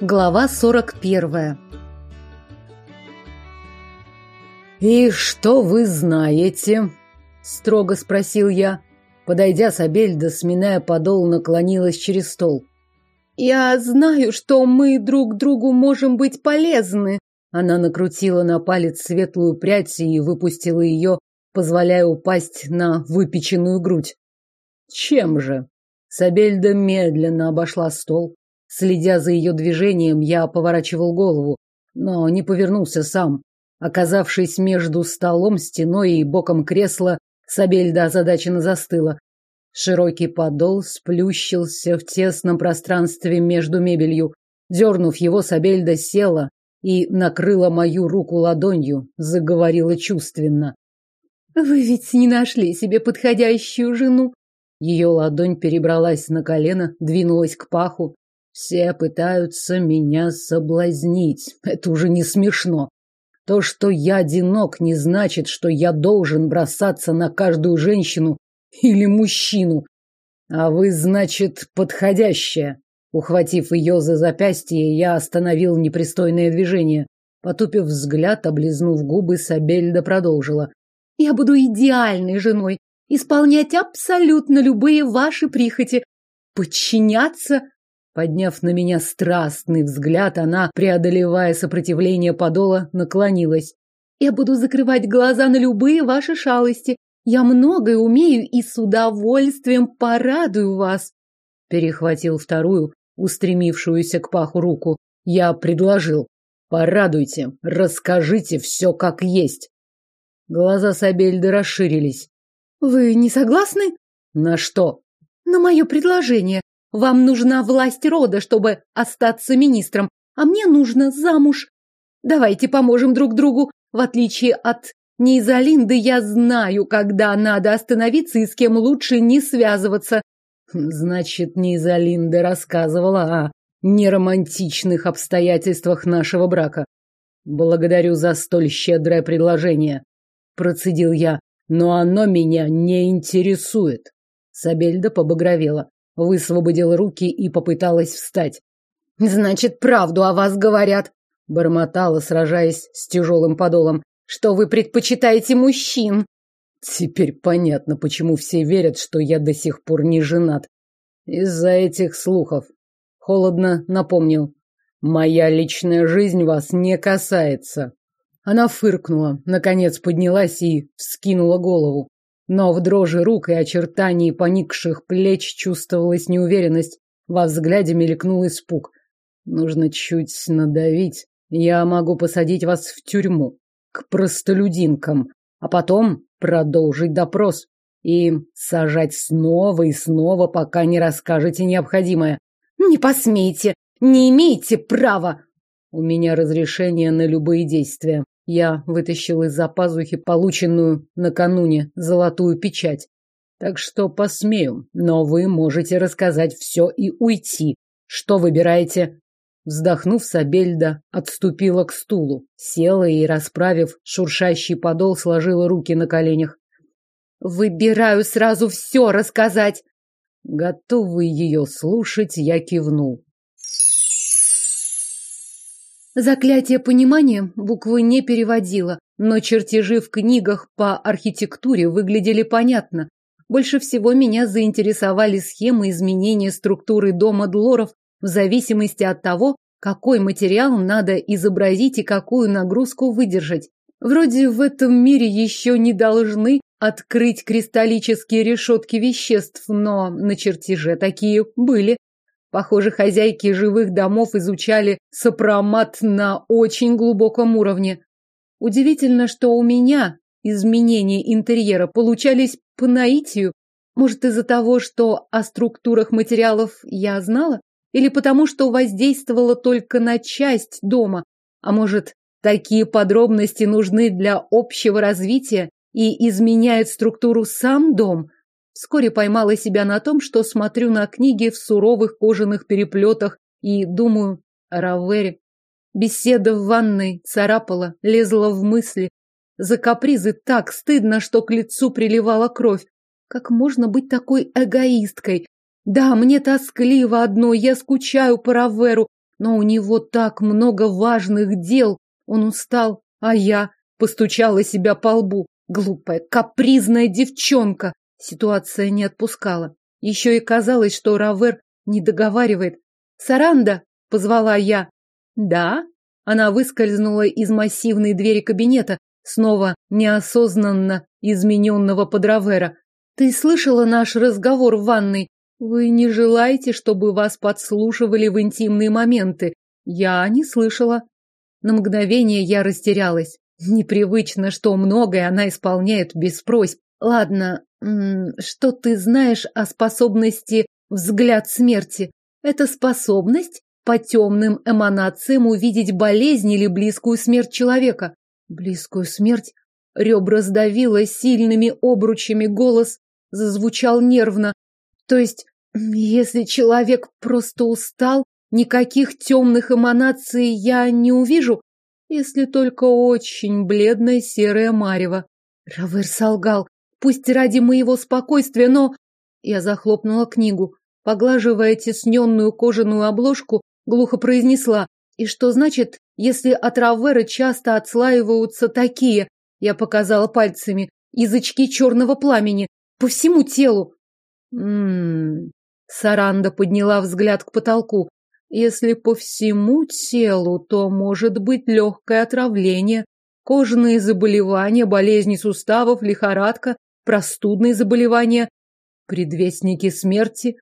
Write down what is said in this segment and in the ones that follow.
Глава 41. «И что вы знаете?» — строго спросил я. Подойдя, Сабельда, сминая подол, наклонилась через стол. «Я знаю, что мы друг другу можем быть полезны». Она накрутила на палец светлую прядь и выпустила ее, позволяя упасть на выпеченную грудь. «Чем же?» Сабельда медленно обошла стол, Следя за ее движением, я поворачивал голову, но не повернулся сам. Оказавшись между столом, стеной и боком кресла, Сабельда озадаченно застыла. Широкий подол сплющился в тесном пространстве между мебелью. Дернув его, Сабельда села и накрыла мою руку ладонью, заговорила чувственно. «Вы ведь не нашли себе подходящую жену?» Ее ладонь перебралась на колено, двинулась к паху. Все пытаются меня соблазнить. Это уже не смешно. То, что я одинок, не значит, что я должен бросаться на каждую женщину или мужчину. А вы, значит, подходящая. Ухватив ее за запястье, я остановил непристойное движение. Потупив взгляд, облизнув губы, Сабельда продолжила. «Я буду идеальной женой, исполнять абсолютно любые ваши прихоти, подчиняться Подняв на меня страстный взгляд, она, преодолевая сопротивление подола, наклонилась. «Я буду закрывать глаза на любые ваши шалости. Я многое умею и с удовольствием порадую вас». Перехватил вторую, устремившуюся к паху руку. Я предложил. «Порадуйте, расскажите все как есть». Глаза Сабельды расширились. «Вы не согласны?» «На что?» «На мое предложение. Вам нужна власть рода, чтобы остаться министром, а мне нужно замуж. Давайте поможем друг другу. В отличие от Нейзалинды, я знаю, когда надо остановиться и с кем лучше не связываться. Значит, Нейзалинда рассказывала о неромантичных обстоятельствах нашего брака. Благодарю за столь щедрое предложение, процедил я, но оно меня не интересует. Сабельда побагровела высвободила руки и попыталась встать. Значит, правду о вас говорят, бормотала, сражаясь с тяжелым подолом, что вы предпочитаете мужчин. Теперь понятно, почему все верят, что я до сих пор не женат. Из-за этих слухов. Холодно напомнил. Моя личная жизнь вас не касается. Она фыркнула, наконец поднялась и вскинула голову. Но в дрожи рук и очертании поникших плеч чувствовалась неуверенность. Во взгляде мелькнул испуг. Нужно чуть надавить. Я могу посадить вас в тюрьму. К простолюдинкам. А потом продолжить допрос. И сажать снова и снова, пока не расскажете необходимое. Не посмейте! Не имеете права! У меня разрешение на любые действия. Я вытащил из-за пазухи полученную накануне золотую печать. Так что посмею, но вы можете рассказать все и уйти. Что выбираете? Вздохнув, Сабельда отступила к стулу, села и, расправив шуршащий подол, сложила руки на коленях. «Выбираю сразу все рассказать!» Готовый ее слушать, я кивнул. Заклятие понимания буквы не переводила, но чертежи в книгах по архитектуре выглядели понятно. Больше всего меня заинтересовали схемы изменения структуры дома Длоров в зависимости от того, какой материал надо изобразить и какую нагрузку выдержать. Вроде в этом мире еще не должны открыть кристаллические решетки веществ, но на чертеже такие были. Похоже, хозяйки живых домов изучали сопромат на очень глубоком уровне. Удивительно, что у меня изменения интерьера получались по наитию. Может, из-за того, что о структурах материалов я знала? Или потому, что воздействовала только на часть дома? А может, такие подробности нужны для общего развития и изменяют структуру сам дом? Вскоре поймала себя на том, что смотрю на книги в суровых кожаных переплетах и думаю о. Беседа в ванной царапала, лезла в мысли. За капризы так стыдно, что к лицу приливала кровь. Как можно быть такой эгоисткой? Да, мне тоскливо одно, я скучаю по Раверу, но у него так много важных дел. Он устал, а я постучала себя по лбу. Глупая, капризная девчонка. Ситуация не отпускала. Еще и казалось, что Равер не договаривает. «Саранда!» — позвала я. «Да?» Она выскользнула из массивной двери кабинета, снова неосознанно измененного под Равера. «Ты слышала наш разговор в ванной? Вы не желаете, чтобы вас подслушивали в интимные моменты? Я не слышала». На мгновение я растерялась. Непривычно, что многое она исполняет без просьб. Ладно, что ты знаешь о способности взгляд смерти? Это способность по темным эманациям увидеть болезнь или близкую смерть человека. Близкую смерть? Ребра сдавило сильными обручами, голос зазвучал нервно. То есть, если человек просто устал, никаких темных эманаций я не увижу, если только очень бледное серое марево. Равер солгал, пусть ради моего спокойствия, но... Я захлопнула книгу, поглаживая тесненную кожаную обложку, глухо произнесла. И что значит, если от Равера часто отслаиваются такие, я показала пальцами, язычки черного пламени, по всему телу? Ммм... Саранда подняла взгляд к потолку. Если по всему телу, то может быть легкое отравление, кожные заболевания, болезни суставов, лихорадка, простудные заболевания, предвестники смерти.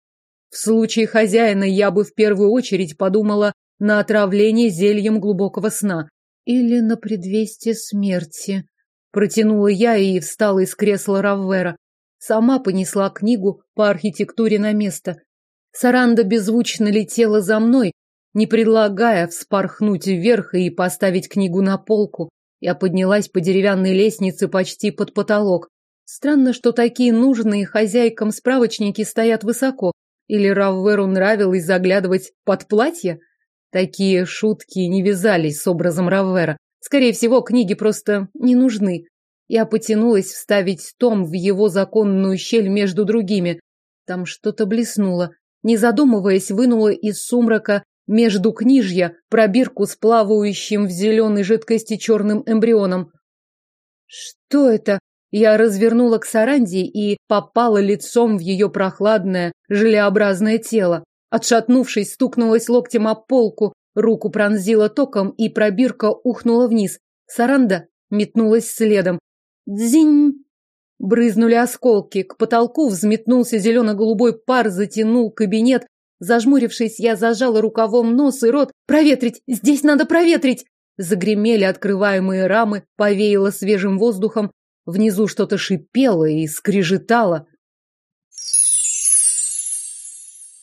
В случае хозяина я бы в первую очередь подумала на отравление зельем глубокого сна. Или на предвестие смерти. Протянула я и встала из кресла Раввера. Сама понесла книгу по архитектуре на место. Саранда беззвучно летела за мной, не предлагая вспорхнуть вверх и поставить книгу на полку. Я поднялась по деревянной лестнице почти под потолок. Странно, что такие нужные хозяйкам справочники стоят высоко. Или Равверу нравилось заглядывать под платье? Такие шутки не вязались с образом Раввера. Скорее всего, книги просто не нужны. Я потянулась вставить том в его законную щель между другими. Там что-то блеснуло не задумываясь, вынула из сумрака между книжья пробирку с плавающим в зеленой жидкости черным эмбрионом. Что это? Я развернула к Саранди и попала лицом в ее прохладное, желеобразное тело. Отшатнувшись, стукнулась локтем о полку, руку пронзила током, и пробирка ухнула вниз. Саранда метнулась следом. «Дзинь!» Брызнули осколки, к потолку взметнулся зелено-голубой пар, затянул кабинет. Зажмурившись, я зажала рукавом нос и рот. «Проветрить! Здесь надо проветрить!» Загремели открываемые рамы, повеяло свежим воздухом. Внизу что-то шипело и скрежетало.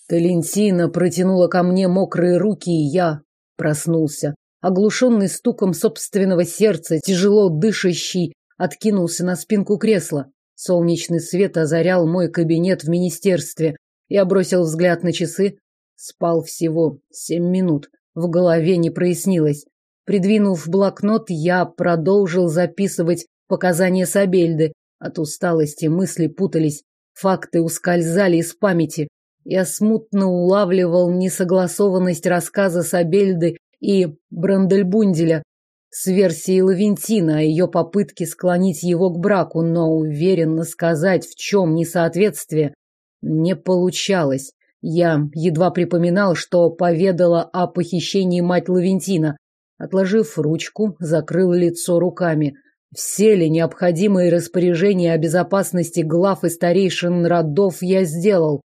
Талентина протянула ко мне мокрые руки, и я проснулся. Оглушенный стуком собственного сердца, тяжело дышащий, откинулся на спинку кресла. Солнечный свет озарял мой кабинет в министерстве. Я бросил взгляд на часы. Спал всего семь минут. В голове не прояснилось. Придвинув блокнот, я продолжил записывать показания Сабельды. От усталости мысли путались, факты ускользали из памяти. Я смутно улавливал несогласованность рассказа Сабельды и Брандельбунделя, с версией Лавентина о ее попытке склонить его к браку, но уверенно сказать, в чем несоответствие, не получалось. Я едва припоминал, что поведала о похищении мать Лавентина. Отложив ручку, закрыл лицо руками. Все ли необходимые распоряжения о безопасности глав и старейшин родов я сделал?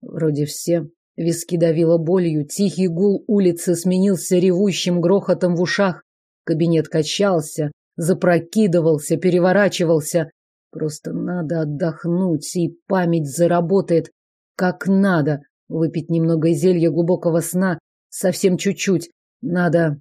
Вроде все. Виски давило болью, тихий гул улицы сменился ревущим грохотом в ушах. Кабинет качался, запрокидывался, переворачивался. Просто надо отдохнуть, и память заработает как надо. Выпить немного зелья глубокого сна, совсем чуть-чуть. Надо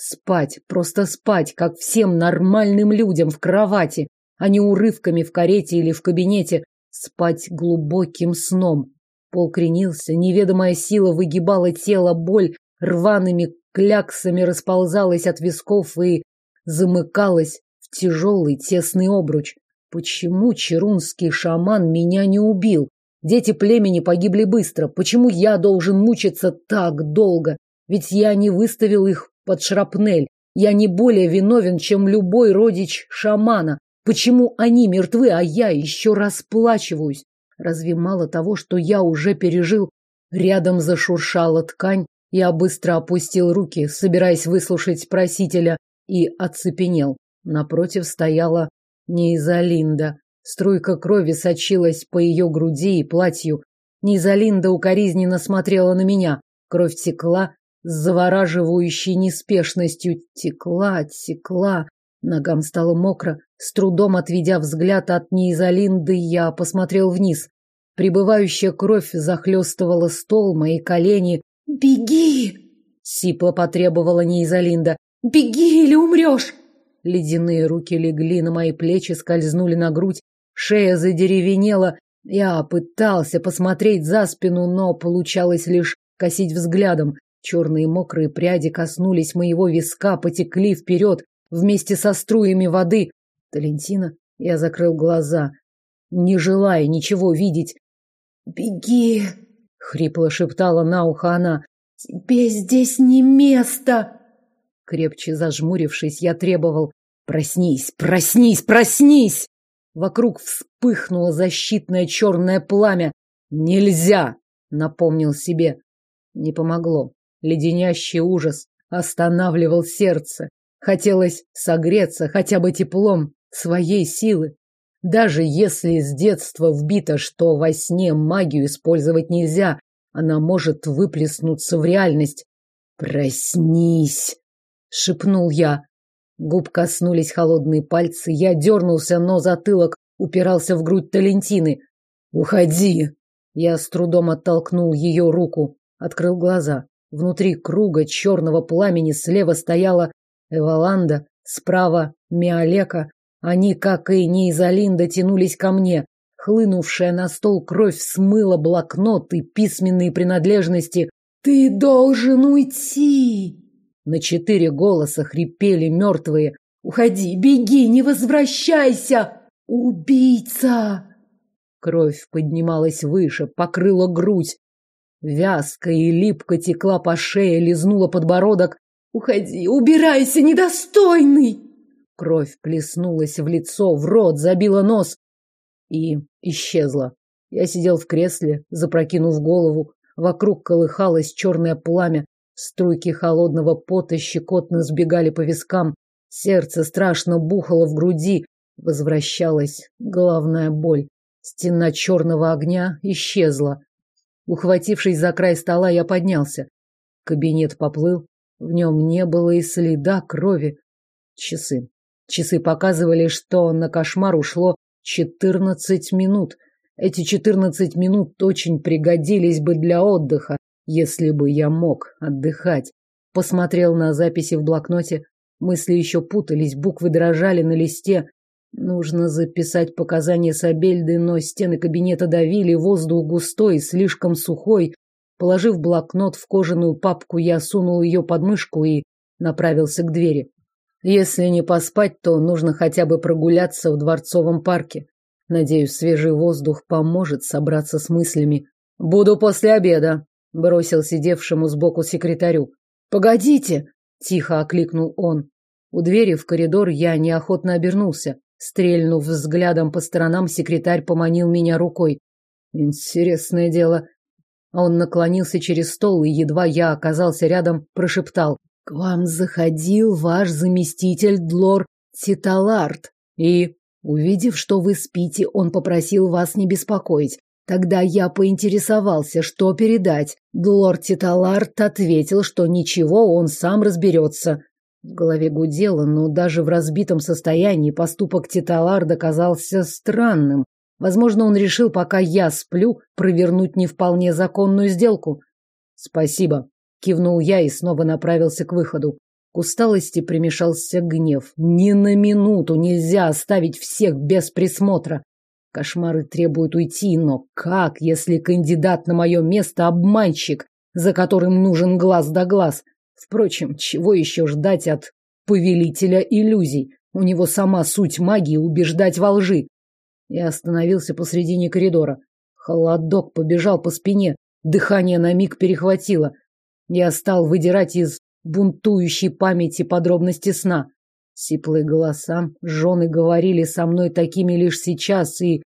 спать, просто спать, как всем нормальным людям в кровати, а не урывками в карете или в кабинете. Спать глубоким сном. Пол кренился, неведомая сила выгибала тело, боль рваными кляксами расползалась от висков и замыкалась в тяжелый тесный обруч. Почему черунский шаман меня не убил? Дети племени погибли быстро. Почему я должен мучиться так долго? Ведь я не выставил их под шрапнель. Я не более виновен, чем любой родич шамана. Почему они мертвы, а я еще расплачиваюсь? Разве мало того, что я уже пережил? Рядом зашуршала ткань, я быстро опустил руки, собираясь выслушать просителя, и оцепенел. Напротив стояла Нейзалинда. Струйка крови сочилась по ее груди и платью. Нейзалинда укоризненно смотрела на меня. Кровь текла с завораживающей неспешностью. Текла, текла. Ногам стало мокро. С трудом отведя взгляд от Нейзалинды, я посмотрел вниз. Прибывающая кровь захлестывала стол, мои колени. «Беги!» — сипло потребовала Нейзалинда. «Беги или умрешь!» Ледяные руки легли на мои плечи, скользнули на грудь, шея задеревенела. Я пытался посмотреть за спину, но получалось лишь косить взглядом. Черные мокрые пряди коснулись моего виска, потекли вперед вместе со струями воды. Талентина, я закрыл глаза, не желая ничего видеть. «Беги!» — хрипло шептала на ухо она. «Тебе здесь не место!» Крепче зажмурившись, я требовал «Проснись! Проснись! Проснись!» Вокруг вспыхнуло защитное черное пламя. «Нельзя!» — напомнил себе. Не помогло. Леденящий ужас останавливал сердце. Хотелось согреться хотя бы теплом своей силы. Даже если с детства вбито, что во сне магию использовать нельзя, она может выплеснуться в реальность. «Проснись!» шепнул я. Губ коснулись холодные пальцы, я дернулся, но затылок упирался в грудь Талентины. «Уходи!» Я с трудом оттолкнул ее руку, открыл глаза. Внутри круга черного пламени слева стояла Эваланда, справа Миолека. Они, как и Нейзалинда, тянулись ко мне. Хлынувшая на стол кровь смыла блокнот и письменные принадлежности. «Ты должен уйти!» На четыре голоса хрипели мертвые. «Уходи, беги, не возвращайся! Убийца!» Кровь поднималась выше, покрыла грудь. Вязко и липко текла по шее, лизнула подбородок. «Уходи, убирайся, недостойный!» Кровь плеснулась в лицо, в рот, забила нос и исчезла. Я сидел в кресле, запрокинув голову. Вокруг колыхалось черное пламя, Струйки холодного пота щекотно сбегали по вискам, сердце страшно бухало в груди, возвращалась головная боль. Стена черного огня исчезла. Ухватившись за край стола, я поднялся. Кабинет поплыл, в нем не было и следа крови. Часы. Часы показывали, что на кошмар ушло четырнадцать минут. Эти четырнадцать минут очень пригодились бы для отдыха, если бы я мог отдыхать. Посмотрел на записи в блокноте. Мысли еще путались, буквы дрожали на листе. Нужно записать показания Сабельды, но стены кабинета давили, воздух густой, слишком сухой. Положив блокнот в кожаную папку, я сунул ее под мышку и направился к двери. Если не поспать, то нужно хотя бы прогуляться в Дворцовом парке. Надеюсь, свежий воздух поможет собраться с мыслями. Буду после обеда, бросил сидевшему сбоку секретарю. Погодите, тихо окликнул он. У двери в коридор я неохотно обернулся. Стрельнув взглядом по сторонам, секретарь поманил меня рукой. Интересное дело. Он наклонился через стол и едва я оказался рядом, прошептал: "К вам заходил ваш заместитель Длор Титалард и, увидев, что вы спите, он попросил вас не беспокоить. Тогда я поинтересовался, что передать. Лорд Титалард ответил, что ничего, он сам разберется. В голове гудело, но даже в разбитом состоянии поступок Титаларда казался странным. Возможно, он решил, пока я сплю, провернуть не вполне законную сделку. «Спасибо», — кивнул я и снова направился к выходу. К усталости примешался гнев. Ни на минуту нельзя оставить всех без присмотра. Кошмары требуют уйти, но как, если кандидат на мое место обманщик, за которым нужен глаз да глаз? Впрочем, чего еще ждать от повелителя иллюзий? У него сама суть магии убеждать во лжи. Я остановился посредине коридора. Холодок побежал по спине, дыхание на миг перехватило. Я стал выдирать из бунтующей памяти подробности сна. Сиплые голоса, жены говорили со мной такими лишь сейчас и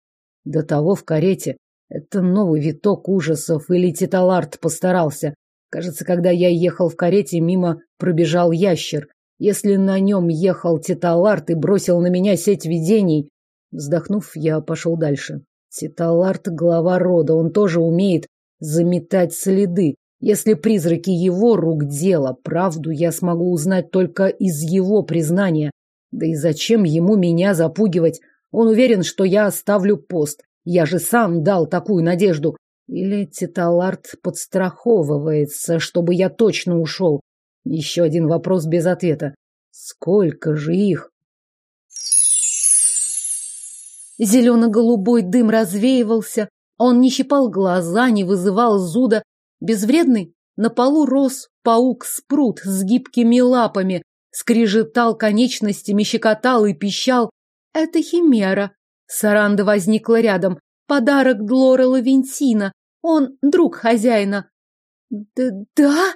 до того в карете. Это новый виток ужасов, или Титалард постарался. Кажется, когда я ехал в карете, мимо пробежал ящер. Если на нем ехал Титалард и бросил на меня сеть видений... Вздохнув, я пошел дальше. Титалард — глава рода, он тоже умеет заметать следы. Если призраки его рук дело, правду я смогу узнать только из его признания. Да и зачем ему меня запугивать? Он уверен, что я оставлю пост. Я же сам дал такую надежду. Или Титалард подстраховывается, чтобы я точно ушел? Еще один вопрос без ответа. Сколько же их? Зелено-голубой дым развеивался, он не щипал глаза, не вызывал зуда. Безвредный на полу рос паук-спрут с гибкими лапами, скрежетал конечностями, щекотал и пищал. Это химера. Саранда возникла рядом. Подарок Длора Лавентина. Он друг хозяина. Да, да?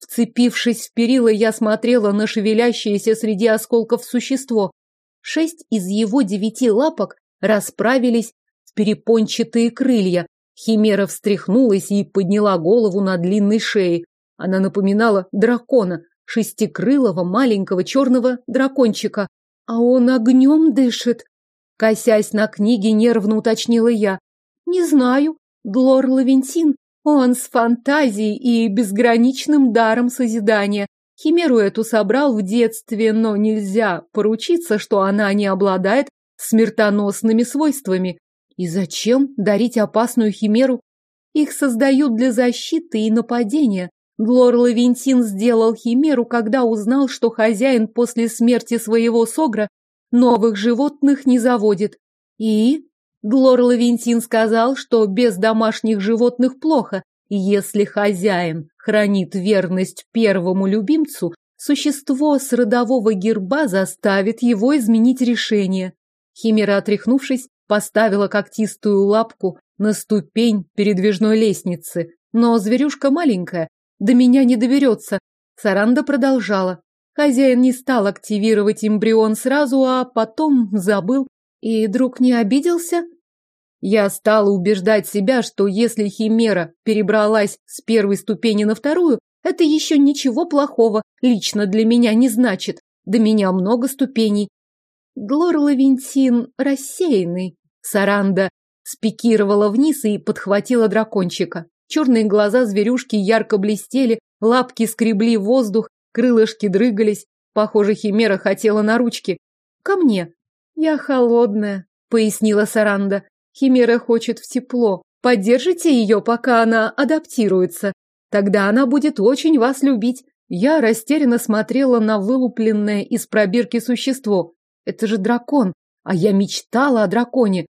Вцепившись в перила, я смотрела на шевелящееся среди осколков существо. Шесть из его девяти лапок расправились в перепончатые крылья. Химера встряхнулась и подняла голову на длинной шее. Она напоминала дракона, шестикрылого маленького черного дракончика. А он огнем дышит. Косясь на книги, нервно уточнила я. Не знаю. Глор Лавентин, он с фантазией и безграничным даром созидания. Химеру эту собрал в детстве, но нельзя поручиться, что она не обладает смертоносными свойствами. И зачем дарить опасную химеру? Их создают для защиты и нападения. Глор Лавентин сделал химеру, когда узнал, что хозяин после смерти своего согра новых животных не заводит. И Глор Лавентин сказал, что без домашних животных плохо, и если хозяин хранит верность первому любимцу, существо с родового герба заставит его изменить решение. Химера, отряхнувшись, поставила когтистую лапку на ступень передвижной лестницы. Но зверюшка маленькая, до меня не доберется. Саранда продолжала. Хозяин не стал активировать эмбрион сразу, а потом забыл. И друг не обиделся? Я стала убеждать себя, что если Химера перебралась с первой ступени на вторую, это еще ничего плохого лично для меня не значит. До меня много ступеней, Глор Лавентин рассеянный. Саранда спикировала вниз и подхватила дракончика. Черные глаза зверюшки ярко блестели, лапки скребли воздух, крылышки дрыгались. Похоже, Химера хотела на ручки. Ко мне. Я холодная, пояснила Саранда. Химера хочет в тепло. Поддержите ее, пока она адаптируется. Тогда она будет очень вас любить. Я растерянно смотрела на вылупленное из пробирки существо. Это же дракон, а я мечтала о драконе.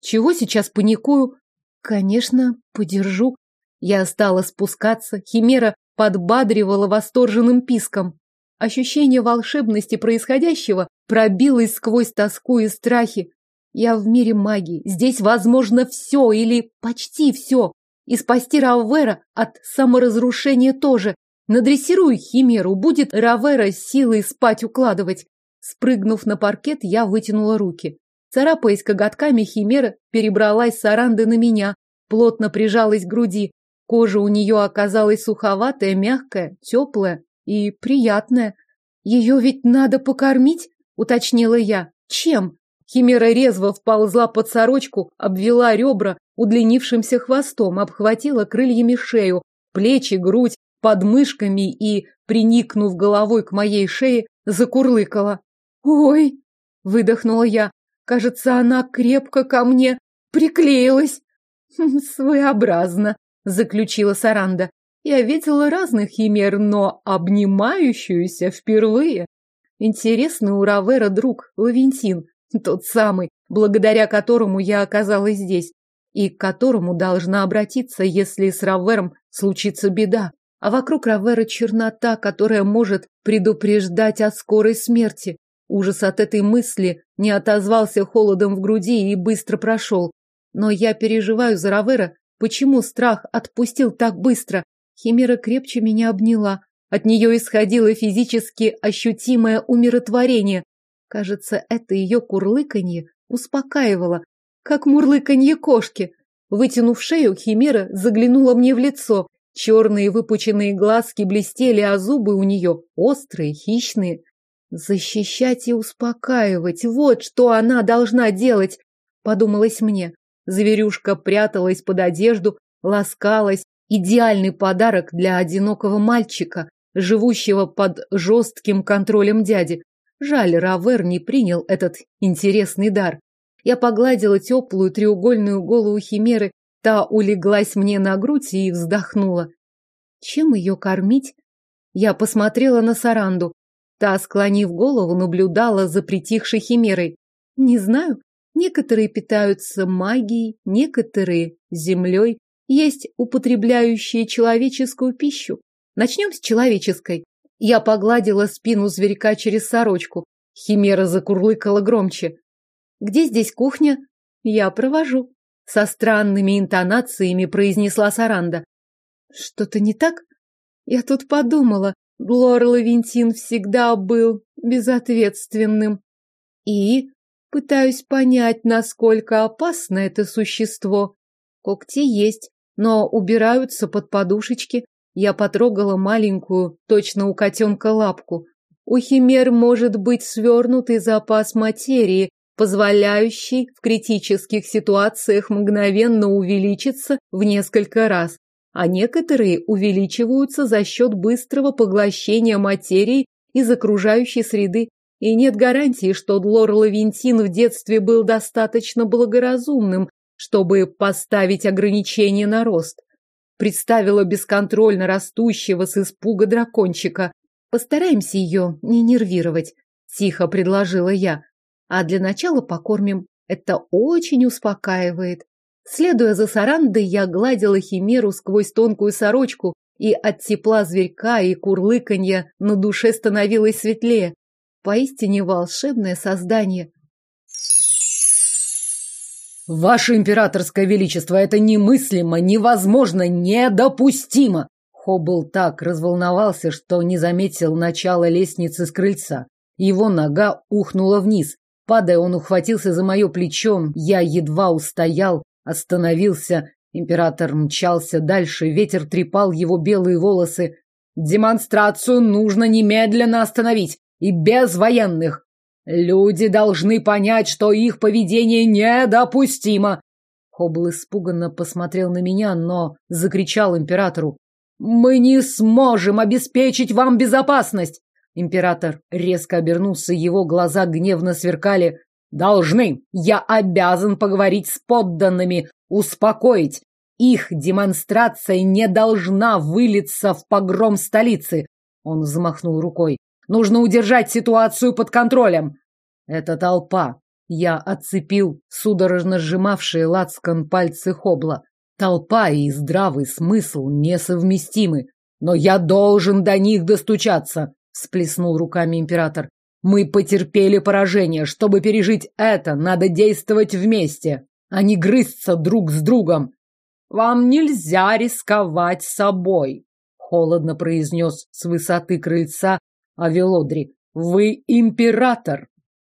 Чего сейчас паникую? Конечно, подержу. Я стала спускаться, химера подбадривала восторженным писком. Ощущение волшебности происходящего пробилось сквозь тоску и страхи. Я в мире магии. Здесь возможно все или почти все. И спасти Равера от саморазрушения тоже. Надрессирую химеру, будет Равера силой спать укладывать. Спрыгнув на паркет, я вытянула руки. Царапаясь коготками, химера перебралась с аранды на меня, плотно прижалась к груди. Кожа у нее оказалась суховатая, мягкая, теплая и приятная. Ее ведь надо покормить, уточнила я. Чем? Химера резво вползла под сорочку, обвела ребра удлинившимся хвостом, обхватила крыльями шею, плечи, грудь, подмышками и, приникнув головой к моей шее, закурлыкала. «Ой!» — выдохнула я. «Кажется, она крепко ко мне приклеилась». «Хм, «Своеобразно», — заключила Саранда. «Я видела разных химер, но обнимающуюся впервые. Интересный у Равера друг, Лавентин, тот самый, благодаря которому я оказалась здесь, и к которому должна обратиться, если с Равером случится беда. А вокруг Равера чернота, которая может предупреждать о скорой смерти. Ужас от этой мысли не отозвался холодом в груди и быстро прошел. Но я переживаю за Равера. Почему страх отпустил так быстро? Химера крепче меня обняла. От нее исходило физически ощутимое умиротворение. Кажется, это ее курлыканье успокаивало, как мурлыканье кошки. Вытянув шею, Химера заглянула мне в лицо. Черные выпученные глазки блестели, а зубы у нее острые, хищные. Защищать и успокаивать – вот что она должна делать, подумалось мне. Зверюшка пряталась под одежду, ласкалась. Идеальный подарок для одинокого мальчика, живущего под жестким контролем дяди. Жаль, Равер не принял этот интересный дар. Я погладила теплую треугольную голову химеры, та улеглась мне на грудь и вздохнула. Чем ее кормить? Я посмотрела на Саранду. Та, склонив голову, наблюдала за притихшей химерой. Не знаю, некоторые питаются магией, некоторые – землей, есть употребляющие человеческую пищу. Начнем с человеческой. Я погладила спину зверька через сорочку. Химера закурлыкала громче. «Где здесь кухня?» «Я провожу». Со странными интонациями произнесла Саранда. «Что-то не так?» Я тут подумала, Лор Лавентин всегда был безответственным. И пытаюсь понять, насколько опасно это существо. Когти есть, но убираются под подушечки. Я потрогала маленькую, точно у котенка, лапку. У химер может быть свернутый запас материи, позволяющий в критических ситуациях мгновенно увеличиться в несколько раз а некоторые увеличиваются за счет быстрого поглощения материи из окружающей среды. И нет гарантии, что Длор Лавентин в детстве был достаточно благоразумным, чтобы поставить ограничения на рост. Представила бесконтрольно растущего с испуга дракончика. Постараемся ее не нервировать, тихо предложила я. А для начала покормим. Это очень успокаивает. Следуя за Сарандой, я гладила химеру сквозь тонкую сорочку, и от тепла зверька и курлыканья на душе становилось светлее. Поистине волшебное создание. «Ваше императорское величество, это немыслимо, невозможно, недопустимо!» Хоббл так разволновался, что не заметил начала лестницы с крыльца. Его нога ухнула вниз. Падая, он ухватился за мое плечо, я едва устоял, Остановился. Император мчался дальше, ветер трепал его белые волосы. Демонстрацию нужно немедленно остановить. И без военных. Люди должны понять, что их поведение недопустимо. Хоббл испуганно посмотрел на меня, но закричал императору. «Мы не сможем обеспечить вам безопасность!» Император резко обернулся, его глаза гневно сверкали. Должны. Я обязан поговорить с подданными, успокоить. Их демонстрация не должна вылиться в погром столицы. Он взмахнул рукой. Нужно удержать ситуацию под контролем. Это толпа. Я отцепил судорожно сжимавшие лацкан пальцы Хобла. Толпа и здравый смысл несовместимы. Но я должен до них достучаться, всплеснул руками император. Мы потерпели поражение. Чтобы пережить это, надо действовать вместе, а не грызться друг с другом. Вам нельзя рисковать собой, холодно произнес с высоты крыльца Авелодри. Вы император.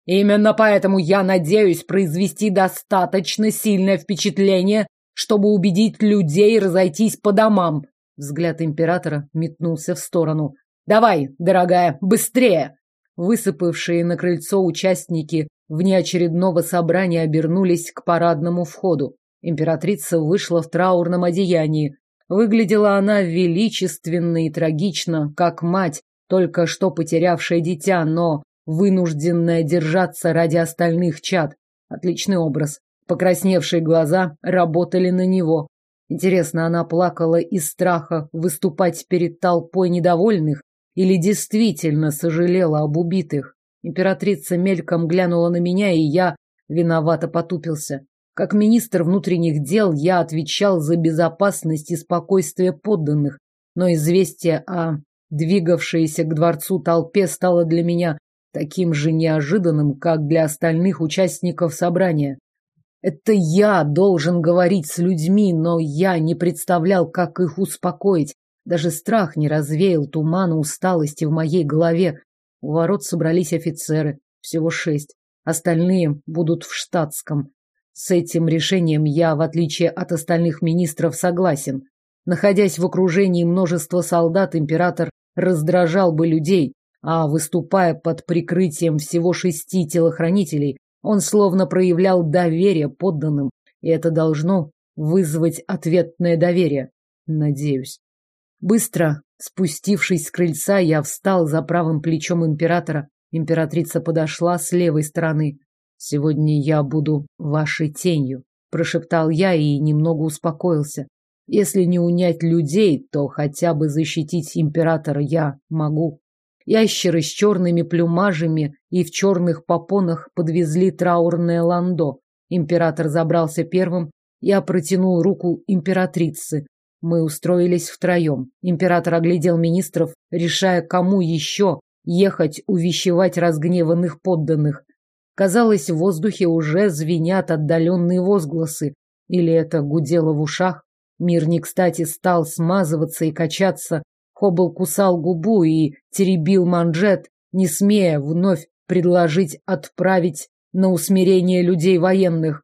Именно поэтому я надеюсь произвести достаточно сильное впечатление, чтобы убедить людей разойтись по домам. Взгляд императора метнулся в сторону. Давай, дорогая, быстрее. Высыпавшие на крыльцо участники внеочередного собрания обернулись к парадному входу. Императрица вышла в траурном одеянии. Выглядела она величественно и трагично, как мать, только что потерявшая дитя, но вынужденная держаться ради остальных чад. Отличный образ. Покрасневшие глаза работали на него. Интересно, она плакала из страха выступать перед толпой недовольных или действительно сожалела об убитых? Императрица мельком глянула на меня, и я виновато потупился. Как министр внутренних дел я отвечал за безопасность и спокойствие подданных, но известие о двигавшейся к дворцу толпе стало для меня таким же неожиданным, как для остальных участников собрания. Это я должен говорить с людьми, но я не представлял, как их успокоить, Даже страх не развеял тумана усталости в моей голове. У ворот собрались офицеры, всего шесть. Остальные будут в штатском. С этим решением я, в отличие от остальных министров, согласен. Находясь в окружении множества солдат, император раздражал бы людей, а выступая под прикрытием всего шести телохранителей, он словно проявлял доверие подданным, и это должно вызвать ответное доверие. Надеюсь. Быстро спустившись с крыльца, я встал за правым плечом императора. Императрица подошла с левой стороны. «Сегодня я буду вашей тенью», — прошептал я и немного успокоился. «Если не унять людей, то хотя бы защитить императора я могу». Ящеры с черными плюмажами и в черных попонах подвезли траурное ландо. Император забрался первым. Я протянул руку императрице. Мы устроились втроем. Император оглядел министров, решая, кому еще ехать увещевать разгневанных подданных. Казалось, в воздухе уже звенят отдаленные возгласы. Или это гудело в ушах? Мир не кстати стал смазываться и качаться. Хоббл кусал губу и теребил манжет, не смея вновь предложить отправить на усмирение людей военных.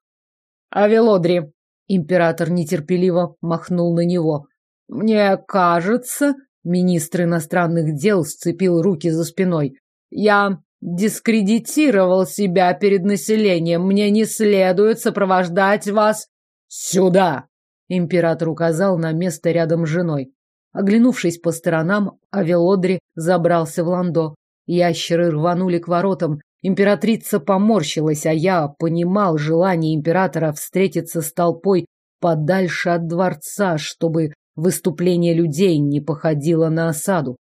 «Авелодри!» Император нетерпеливо махнул на него. «Мне кажется...» Министр иностранных дел сцепил руки за спиной. «Я дискредитировал себя перед населением. Мне не следует сопровождать вас сюда!» Император указал на место рядом с женой. Оглянувшись по сторонам, Авелодри забрался в ландо. Ящеры рванули к воротам. Императрица поморщилась, а я понимал желание императора встретиться с толпой подальше от дворца, чтобы выступление людей не походило на осаду.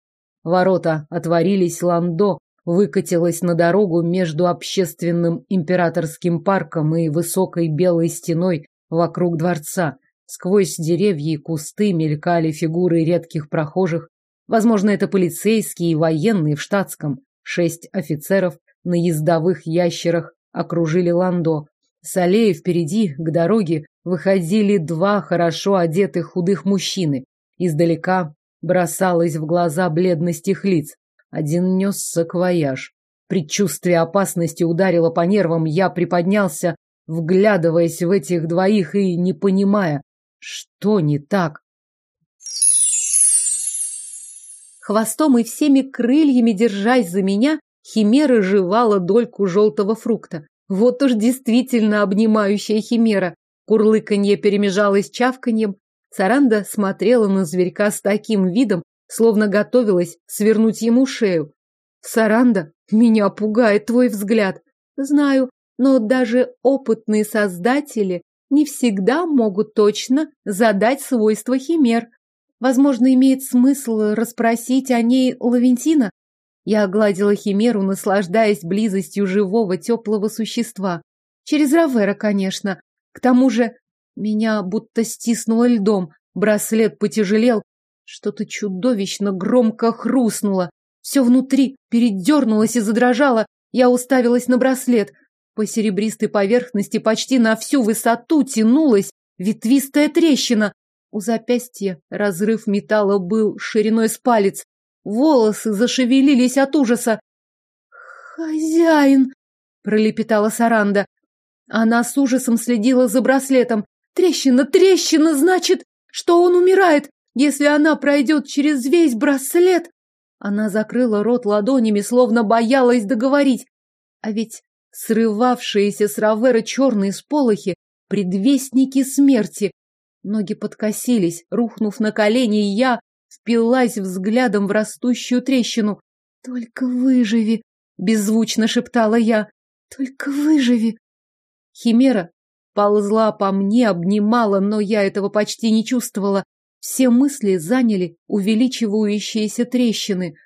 Ворота отворились, Ландо выкатилась на дорогу между общественным императорским парком и высокой белой стеной вокруг дворца. Сквозь деревья и кусты мелькали фигуры редких прохожих. Возможно, это полицейские и военные в штатском. Шесть офицеров на ездовых ящерах окружили Ландо. С аллеи впереди, к дороге, выходили два хорошо одетых худых мужчины. Издалека бросалась в глаза бледность их лиц. Один нес саквояж. Предчувствие опасности ударило по нервам, я приподнялся, вглядываясь в этих двоих и не понимая, что не так. Хвостом и всеми крыльями держась за меня, Химера жевала дольку желтого фрукта. Вот уж действительно обнимающая химера. Курлыканье перемежалось чавканьем. Саранда смотрела на зверька с таким видом, словно готовилась свернуть ему шею. Саранда, меня пугает твой взгляд. Знаю, но даже опытные создатели не всегда могут точно задать свойства химер. Возможно, имеет смысл расспросить о ней Лавентина, я огладила химеру, наслаждаясь близостью живого теплого существа. Через Равера, конечно. К тому же меня будто стиснуло льдом, браслет потяжелел, что-то чудовищно громко хрустнуло. Все внутри передернулось и задрожало. Я уставилась на браслет. По серебристой поверхности почти на всю высоту тянулась ветвистая трещина. У запястья разрыв металла был шириной с палец. Волосы зашевелились от ужаса. «Хозяин!» — пролепетала Саранда. Она с ужасом следила за браслетом. «Трещина, трещина! Значит, что он умирает, если она пройдет через весь браслет!» Она закрыла рот ладонями, словно боялась договорить. А ведь срывавшиеся с Равера черные сполохи — предвестники смерти. Ноги подкосились, рухнув на колени, и я впилась взглядом в растущую трещину. «Только выживи!» — беззвучно шептала я. «Только выживи!» Химера ползла по мне, обнимала, но я этого почти не чувствовала. Все мысли заняли увеличивающиеся трещины —